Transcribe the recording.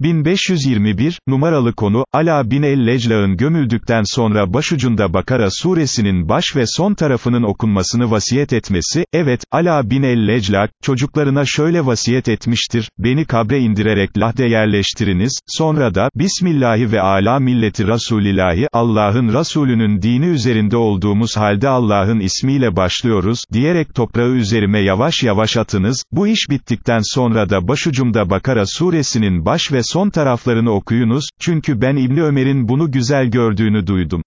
1521, numaralı konu, Ala bin el-Lecla'ın gömüldükten sonra başucunda Bakara suresinin baş ve son tarafının okunmasını vasiyet etmesi, evet, Ala bin el-Lecla, çocuklarına şöyle vasiyet etmiştir, beni kabre indirerek lahde yerleştiriniz, sonra da, Bismillahi ve ala milleti Rasulillahi, Allah'ın Resulünün dini üzerinde olduğumuz halde Allah'ın ismiyle başlıyoruz, diyerek toprağı üzerime yavaş yavaş atınız, bu iş bittikten sonra da başucumda Bakara suresinin baş ve son taraflarını okuyunuz, çünkü ben İbni Ömer'in bunu güzel gördüğünü duydum.